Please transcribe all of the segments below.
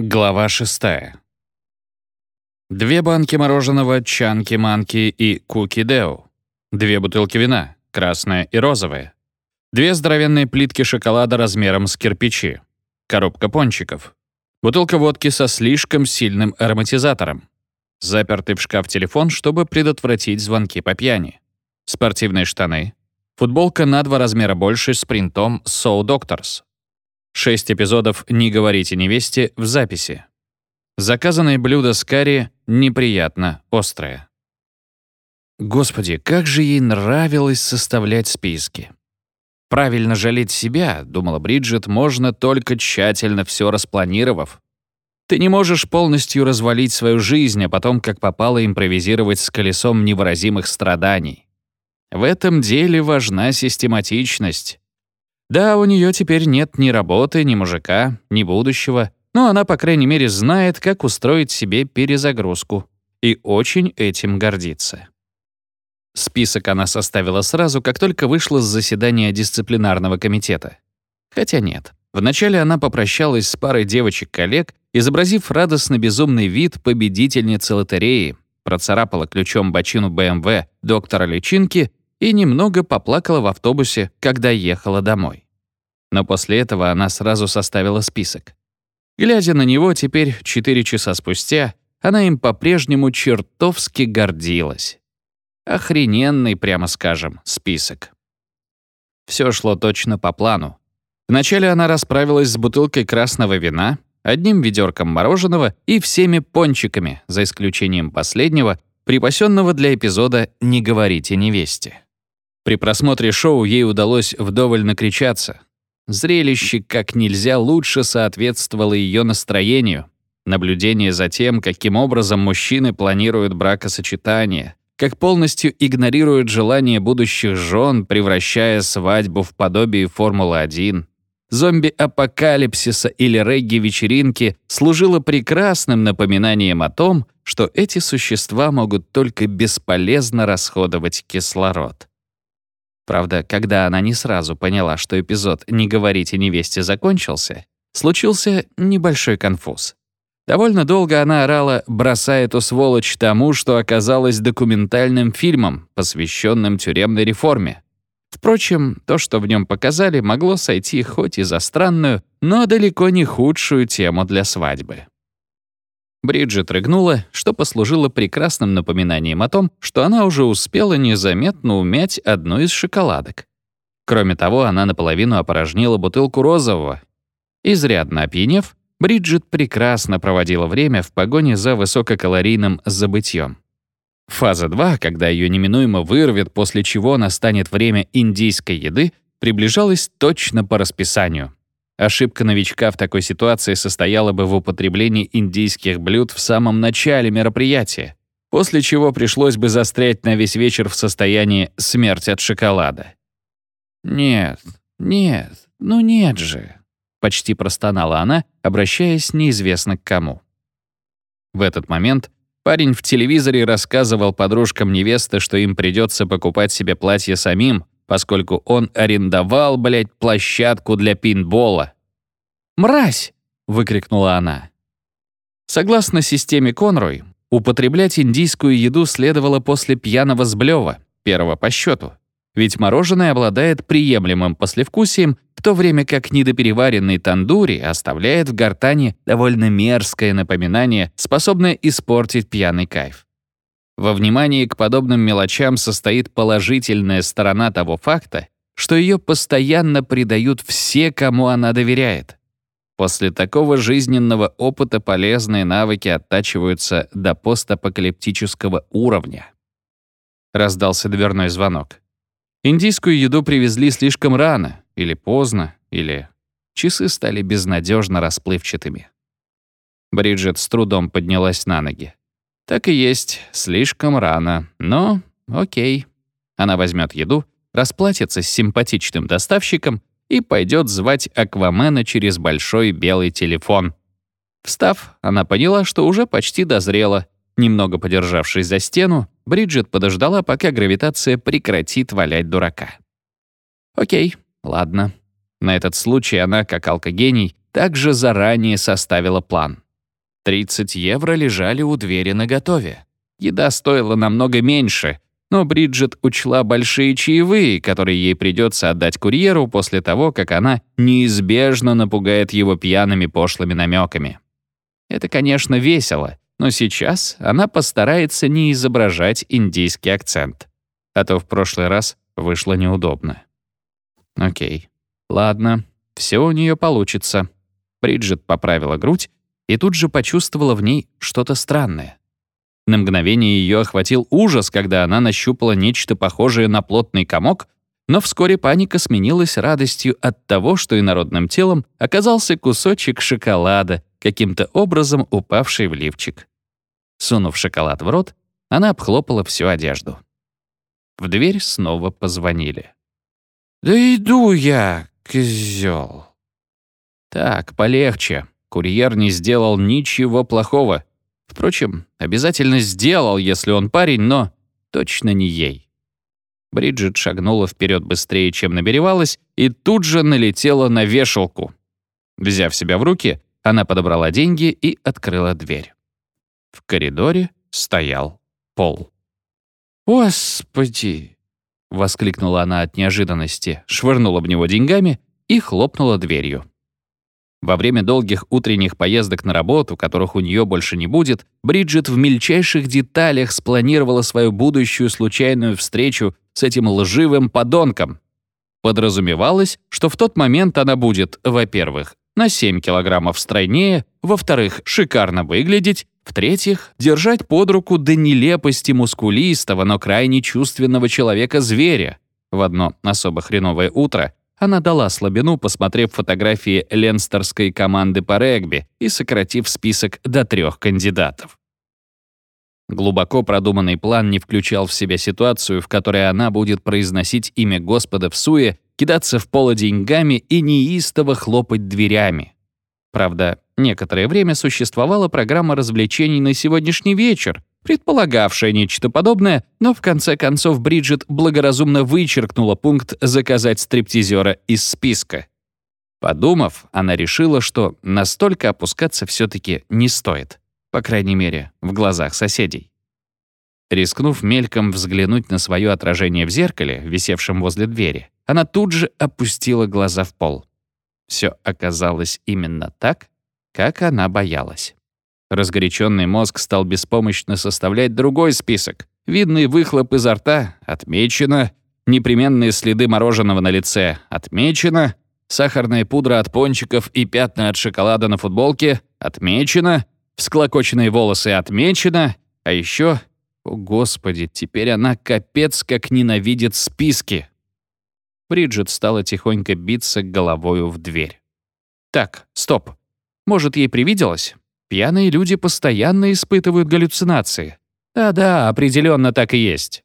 Глава 6. Две банки мороженого Чанки-Манки и Куки-Део. Две бутылки вина, красная и розовая. Две здоровенные плитки шоколада размером с кирпичи. Коробка пончиков. Бутылка водки со слишком сильным ароматизатором. Запертый в шкаф телефон, чтобы предотвратить звонки по пьяни. Спортивные штаны. Футболка на два размера больше с принтом «So Doctors», Шесть эпизодов «Не говорите невесте» в записи. Заказанное блюдо с карри неприятно острое. Господи, как же ей нравилось составлять списки. Правильно жалеть себя, думала Бриджит, можно только тщательно все распланировав. Ты не можешь полностью развалить свою жизнь, а потом, как попало, импровизировать с колесом невыразимых страданий. В этом деле важна систематичность. Да, у нее теперь нет ни работы, ни мужика, ни будущего, но она, по крайней мере, знает, как устроить себе перезагрузку и очень этим гордится. Список она составила сразу, как только вышла с заседания дисциплинарного комитета. Хотя нет. Вначале она попрощалась с парой девочек-коллег, изобразив радостно-безумный вид победительницы лотереи, процарапала ключом бочину БМВ доктора Личинки и немного поплакала в автобусе, когда ехала домой. Но после этого она сразу составила список. Глядя на него теперь, четыре часа спустя, она им по-прежнему чертовски гордилась. Охрененный, прямо скажем, список. Все шло точно по плану. Вначале она расправилась с бутылкой красного вина, одним ведерком мороженого и всеми пончиками, за исключением последнего, припасенного для эпизода «Не говорите невесте». При просмотре шоу ей удалось вдоволь накричаться. Зрелище как нельзя лучше соответствовало ее настроению. Наблюдение за тем, каким образом мужчины планируют бракосочетание, как полностью игнорируют желания будущих жен, превращая свадьбу в подобие Формулы-1. Зомби-апокалипсиса или регги-вечеринки служило прекрасным напоминанием о том, что эти существа могут только бесполезно расходовать кислород. Правда, когда она не сразу поняла, что эпизод «Не говорите невесте» закончился, случился небольшой конфуз. Довольно долго она орала «бросай эту сволочь тому, что оказалось документальным фильмом, посвященным тюремной реформе». Впрочем, то, что в нем показали, могло сойти хоть и за странную, но далеко не худшую тему для свадьбы. Бриджит рыгнула, что послужило прекрасным напоминанием о том, что она уже успела незаметно умять одну из шоколадок. Кроме того, она наполовину опорожнила бутылку розового. Изрядно опьянев, Бриджит прекрасно проводила время в погоне за высококалорийным забытьем. Фаза 2, когда ее неминуемо вырвет, после чего настанет время индийской еды, приближалась точно по расписанию. Ошибка новичка в такой ситуации состояла бы в употреблении индийских блюд в самом начале мероприятия, после чего пришлось бы застрять на весь вечер в состоянии «смерть от шоколада». «Нет, нет, ну нет же», — почти простонала она, обращаясь неизвестно к кому. В этот момент парень в телевизоре рассказывал подружкам невесты, что им придется покупать себе платье самим, поскольку он арендовал, блядь, площадку для пинбола. «Мразь!» — выкрикнула она. Согласно системе Конрой, употреблять индийскую еду следовало после пьяного сблёва, первого по счету, ведь мороженое обладает приемлемым послевкусием, в то время как недопереваренный тандури оставляет в гортани довольно мерзкое напоминание, способное испортить пьяный кайф. Во внимании к подобным мелочам состоит положительная сторона того факта, что ее постоянно предают все, кому она доверяет. После такого жизненного опыта полезные навыки оттачиваются до постапокалиптического уровня. Раздался дверной звонок. Индийскую еду привезли слишком рано, или поздно, или часы стали безнадежно расплывчатыми. Бриджит с трудом поднялась на ноги. Так и есть, слишком рано, но окей. Она возьмет еду, расплатится с симпатичным доставщиком и пойдет звать Аквамена через большой белый телефон. Встав, она поняла, что уже почти дозрела. Немного подержавшись за стену, Бриджит подождала, пока гравитация прекратит валять дурака. Окей, ладно. На этот случай она, как алкогений, также заранее составила план. 30 евро лежали у двери наготове. Еда стоила намного меньше, но Бриджит учла большие чаевые, которые ей придется отдать курьеру после того, как она неизбежно напугает его пьяными пошлыми намеками. Это, конечно, весело, но сейчас она постарается не изображать индийский акцент. А то в прошлый раз вышло неудобно. Окей. Ладно, все у нее получится. Бриджит поправила грудь и тут же почувствовала в ней что-то странное. На мгновение ее охватил ужас, когда она нащупала нечто похожее на плотный комок, но вскоре паника сменилась радостью от того, что инородным телом оказался кусочек шоколада, каким-то образом упавший в лифчик. Сунув шоколад в рот, она обхлопала всю одежду. В дверь снова позвонили. «Да иду я, козёл». Так, полегче. Курьер не сделал ничего плохого. Впрочем, обязательно сделал, если он парень, но точно не ей. Бриджит шагнула вперед быстрее, чем наберевалась, и тут же налетела на вешалку. Взяв себя в руки, она подобрала деньги и открыла дверь. В коридоре стоял пол. «Господи!» — воскликнула она от неожиданности, швырнула в него деньгами и хлопнула дверью. Во время долгих утренних поездок на работу, которых у нее больше не будет, Бриджит в мельчайших деталях спланировала свою будущую случайную встречу с этим лживым подонком. Подразумевалось, что в тот момент она будет, во-первых, на 7 килограммов стройнее, во-вторых, шикарно выглядеть, в-третьих, держать под руку до нелепости мускулистого, но крайне чувственного человека-зверя. В одно особо хреновое утро она дала слабину, посмотрев фотографии ленстерской команды по регби и сократив список до трех кандидатов. Глубоко продуманный план не включал в себя ситуацию, в которой она будет произносить имя Господа в суе, кидаться в поло деньгами и неистово хлопать дверями. Правда, некоторое время существовала программа развлечений на сегодняшний вечер, предполагавшая нечто подобное, но в конце концов Бриджит благоразумно вычеркнула пункт «заказать стриптизера» из списка. Подумав, она решила, что настолько опускаться все-таки не стоит. По крайней мере, в глазах соседей. Рискнув мельком взглянуть на свое отражение в зеркале, висевшем возле двери, она тут же опустила глаза в пол. Все оказалось именно так, как она боялась. Разгоряченный мозг стал беспомощно составлять другой список. Видный выхлоп изо рта — отмечено. Непременные следы мороженого на лице — отмечено. Сахарная пудра от пончиков и пятна от шоколада на футболке — отмечено. Всклокоченные волосы — отмечено. А еще, о господи, теперь она капец как ненавидит списки. Бриджит стала тихонько биться головою в дверь. Так, стоп. Может, ей привиделось? Пьяные люди постоянно испытывают галлюцинации. Да-да, определенно так и есть.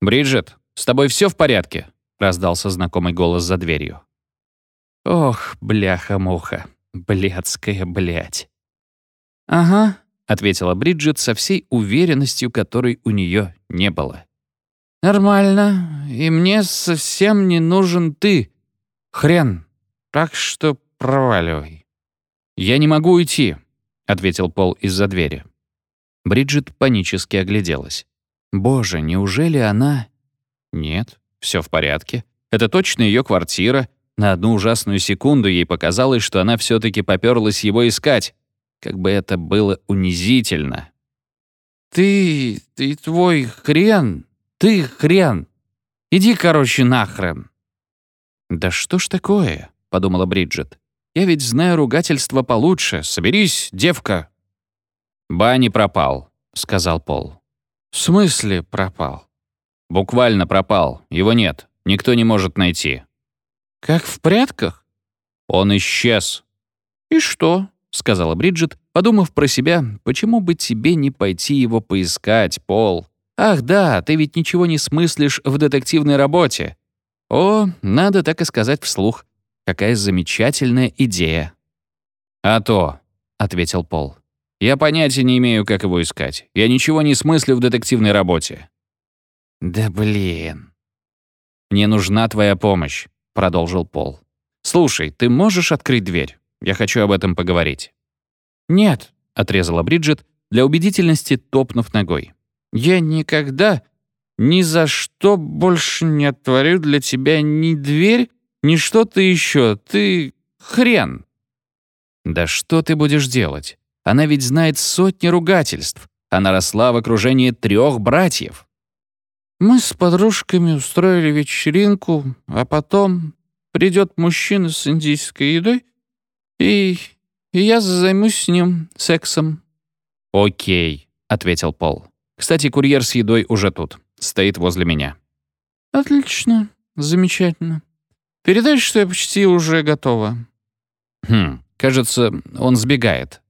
«Бриджит, с тобой все в порядке?» — раздался знакомый голос за дверью. «Ох, бляха-муха, блядская блядь». «Ага», — ответила Бриджит со всей уверенностью, которой у нее не было. «Нормально, и мне совсем не нужен ты. Хрен, так что проваливай». «Я не могу уйти», — ответил Пол из-за двери. Бриджит панически огляделась. «Боже, неужели она...» «Нет, все в порядке. Это точно ее квартира. На одну ужасную секунду ей показалось, что она все таки попёрлась его искать. Как бы это было унизительно». «Ты... ты твой хрен. Ты хрен. Иди, короче, нахрен». «Да что ж такое?» — подумала Бриджит. Я ведь знаю ругательство получше. Соберись, девка». «Бани пропал», — сказал Пол. «В смысле пропал?» «Буквально пропал. Его нет. Никто не может найти». «Как в прятках?» «Он исчез». «И что?» — сказала Бриджит, подумав про себя, почему бы тебе не пойти его поискать, Пол. «Ах да, ты ведь ничего не смыслишь в детективной работе». «О, надо так и сказать вслух. Какая замечательная идея. «А то», — ответил Пол. «Я понятия не имею, как его искать. Я ничего не смыслю в детективной работе». «Да блин». «Мне нужна твоя помощь», — продолжил Пол. «Слушай, ты можешь открыть дверь? Я хочу об этом поговорить». «Нет, отрезала Бриджит, для убедительности топнув ногой. «Я никогда, ни за что больше не отворю для тебя ни дверь, ни что-то еще. Ты хрен!» «Да что ты будешь делать? Она ведь знает сотни ругательств. Она росла в окружении трех братьев». «Мы с подружками устроили вечеринку, а потом придет мужчина с индийской едой, и, и я займусь с ним сексом». «Окей», — ответил Пол. «Кстати, курьер с едой уже тут. Стоит возле меня». «Отлично. Замечательно. Передай, что я почти уже готова». «Хм, кажется, он сбегает».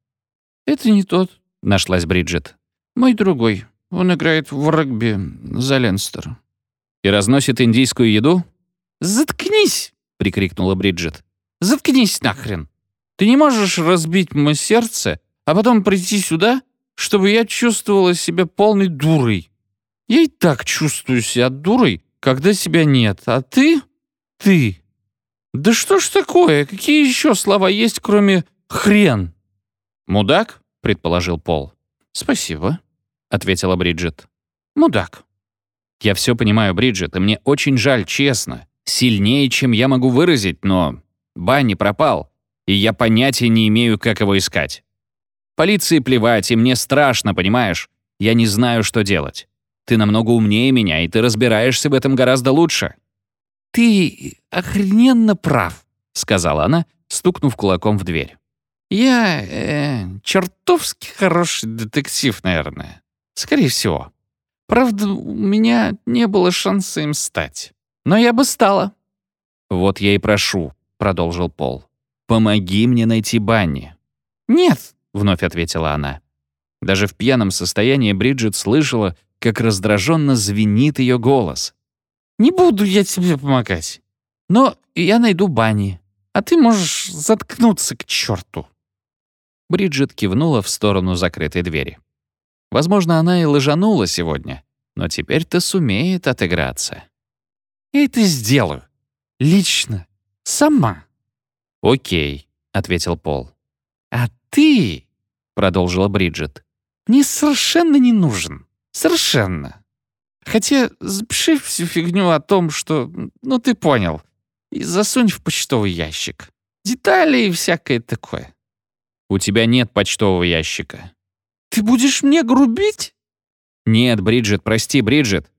«Это не тот», — нашлась Бриджит. «Мой другой. Он играет в регби за Ленстер». «И разносит индийскую еду?» «Заткнись!» — прикрикнула Бриджит. «Заткнись нахрен! Ты не можешь разбить мое сердце, а потом прийти сюда, чтобы я чувствовала себя полной дурой. Я и так чувствую себя дурой, когда себя нет, а ты... ты... Да что ж такое? Какие еще слова есть, кроме «хрен»?» «Мудак?» — предположил Пол. «Спасибо», — ответила Бриджит. «Мудак». «Я все понимаю, Бриджит, и мне очень жаль, честно. Сильнее, чем я могу выразить, но Банни пропал, и я понятия не имею, как его искать. Полиции плевать, и мне страшно, понимаешь? Я не знаю, что делать. Ты намного умнее меня, и ты разбираешься в этом гораздо лучше». «Ты охрененно прав», — сказала она, стукнув кулаком в дверь. «Я э, чертовски хороший детектив, наверное. Скорее всего. Правда, у меня не было шанса им стать. Но я бы стала». «Вот я и прошу», — продолжил Пол. «Помоги мне найти Банни». «Нет», — вновь ответила она. Даже в пьяном состоянии Бриджит слышала, как раздраженно звенит ее голос. «Не буду я тебе помогать. Но я найду Банни, а ты можешь заткнуться к черту». Бриджит кивнула в сторону закрытой двери. Возможно, она и лжанула сегодня, но теперь-то сумеет отыграться. «Я это сделаю. Лично. Сама». «Окей», — ответил Пол. «А ты», — продолжила Бриджит, — «мне совершенно не нужен. Совершенно. Хотя запиши всю фигню о том, что... Ну, ты понял. И засунь в почтовый ящик. Детали и всякое такое». «У тебя нет почтового ящика». «Ты будешь мне грубить?» «Нет, Бриджит, прости, Бриджит».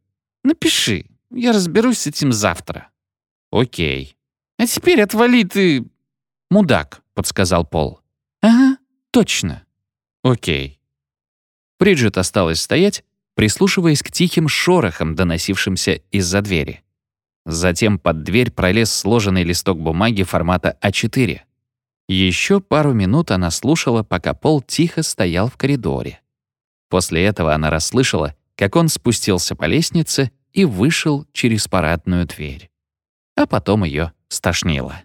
«Напиши. Я разберусь с этим завтра». «Окей». «А теперь отвали ты...» «Мудак», — подсказал Пол. «Ага, точно». «Окей». Бриджит осталась стоять, прислушиваясь к тихим шорохам, доносившимся из-за двери. Затем под дверь пролез сложенный листок бумаги формата А4. Еще пару минут она слушала, пока Пол тихо стоял в коридоре. После этого она расслышала, как он спустился по лестнице и вышел через парадную дверь. А потом ее стошнило.